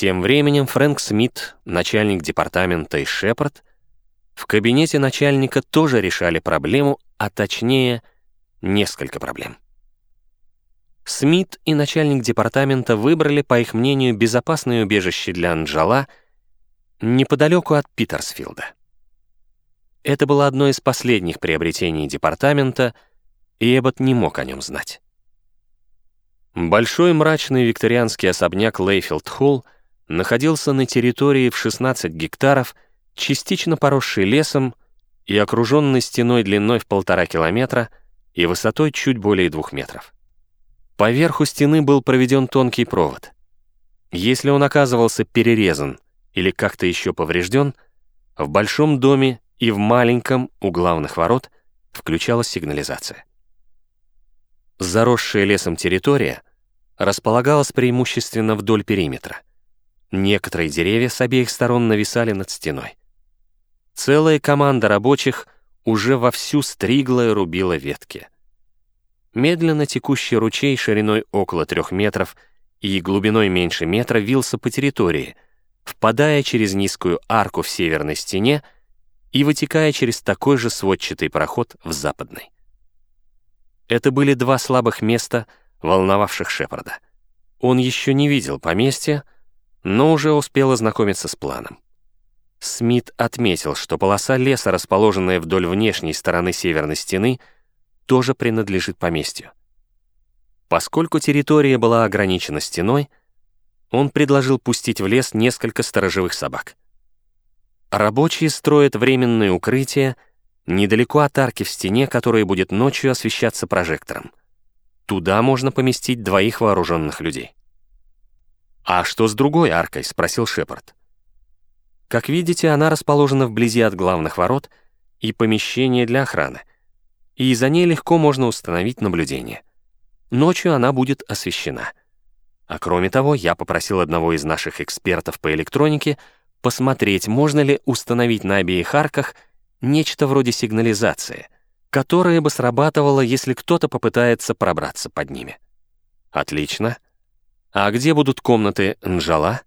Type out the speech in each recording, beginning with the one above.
Тем временем Фрэнк Смит, начальник департамента и Шепард, в кабинете начальника тоже решали проблему, а точнее, несколько проблем. Смит и начальник департамента выбрали, по их мнению, безопасное убежище для Анджела неподалеку от Питерсфилда. Это было одно из последних приобретений департамента, и Эббот не мог о нем знать. Большой мрачный викторианский особняк Лейфилд-Холл находился на территории в 16 гектаров, частично поросший лесом и окруженный стеной длиной в полтора километра и высотой чуть более двух метров. По верху стены был проведен тонкий провод. Если он оказывался перерезан или как-то еще поврежден, в большом доме и в маленьком у главных ворот включалась сигнализация. Заросшая лесом территория располагалась преимущественно вдоль периметра. Некоторые деревья с обеих сторон нависали над стеной. Целая команда рабочих уже вовсю стригла и рубила ветки. Медленно текущий ручей шириной около трех метров и глубиной меньше метра вился по территории, впадая через низкую арку в северной стене и вытекая через такой же сводчатый проход в западной. Это были два слабых места, волновавших Шепарда. Он еще не видел поместья, но уже успел ознакомиться с планом. Смит отметил, что полоса леса, расположенная вдоль внешней стороны северной стены, тоже принадлежит поместью. Поскольку территория была ограничена стеной, он предложил пустить в лес несколько сторожевых собак. Рабочие строят временное укрытие недалеко от арки в стене, которая будет ночью освещаться прожектором. Туда можно поместить двоих вооруженных людей. «А что с другой аркой?» — спросил Шепард. Как видите, она расположена вблизи от главных ворот и помещения для охраны, и за ней легко можно установить наблюдение. Ночью она будет освещена. А кроме того, я попросил одного из наших экспертов по электронике — посмотреть, можно ли установить на обеих арках нечто вроде сигнализации, которая бы срабатывала, если кто-то попытается пробраться под ними. Отлично. А где будут комнаты Нжала?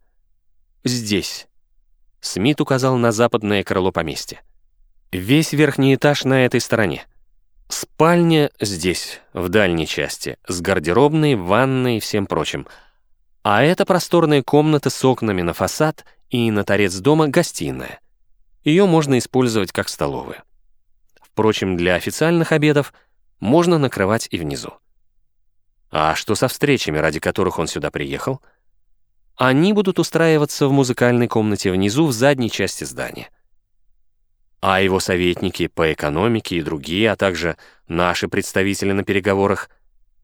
Здесь. Смит указал на западное крыло поместья. Весь верхний этаж на этой стороне. Спальня здесь, в дальней части, с гардеробной, ванной и всем прочим. А это просторная комната с окнами на фасад и на торец дома гостиная. Ее можно использовать как столовую. Впрочем, для официальных обедов можно накрывать и внизу. А что со встречами, ради которых он сюда приехал? Они будут устраиваться в музыкальной комнате внизу в задней части здания. А его советники по экономике и другие, а также наши представители на переговорах,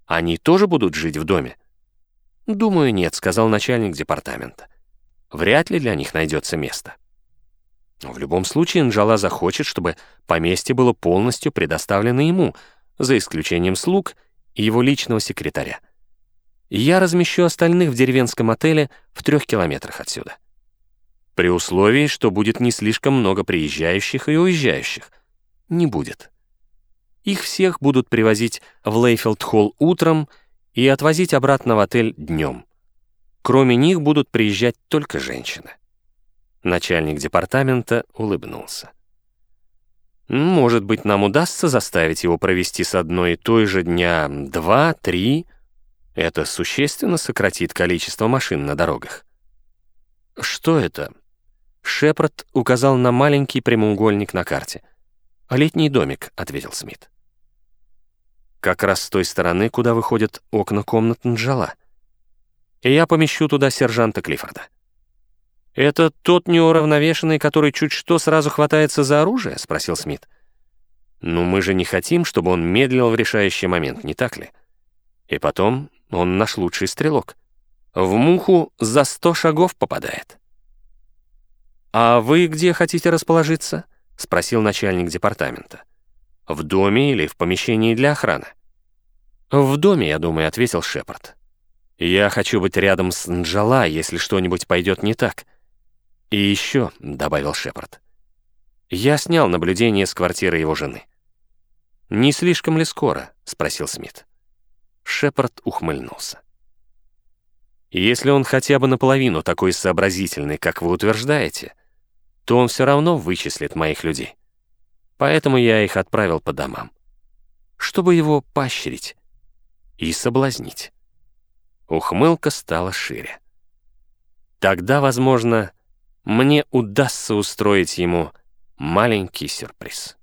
они тоже будут жить в доме? «Думаю, нет», — сказал начальник департамента. Вряд ли для них найдется место. В любом случае, Нджала захочет, чтобы поместье было полностью предоставлено ему, за исключением слуг и его личного секретаря. Я размещу остальных в деревенском отеле в трех километрах отсюда. При условии, что будет не слишком много приезжающих и уезжающих. Не будет. Их всех будут привозить в Лейфилд-холл утром и отвозить обратно в отель днем. Кроме них будут приезжать только женщины. Начальник департамента улыбнулся. Может быть, нам удастся заставить его провести с одной и той же дня два, три. Это существенно сократит количество машин на дорогах. Что это? Шепард указал на маленький прямоугольник на карте. «Летний домик», — ответил Смит. «Как раз с той стороны, куда выходят окна комнат Нджала и я помещу туда сержанта Клиффорда. «Это тот неуравновешенный, который чуть что сразу хватается за оружие?» — спросил Смит. «Ну, мы же не хотим, чтобы он медлил в решающий момент, не так ли? И потом, он наш лучший стрелок. В муху за сто шагов попадает». «А вы где хотите расположиться?» — спросил начальник департамента. «В доме или в помещении для охраны?» «В доме, я думаю», — ответил Шепард. Я хочу быть рядом с Нджала, если что-нибудь пойдет не так. И еще, — добавил Шепард, — я снял наблюдение с квартиры его жены. «Не слишком ли скоро?» — спросил Смит. Шепард ухмыльнулся. Если он хотя бы наполовину такой сообразительный, как вы утверждаете, то он все равно вычислит моих людей. Поэтому я их отправил по домам, чтобы его поощрить и соблазнить. Ухмылка стала шире. Тогда, возможно, мне удастся устроить ему маленький сюрприз.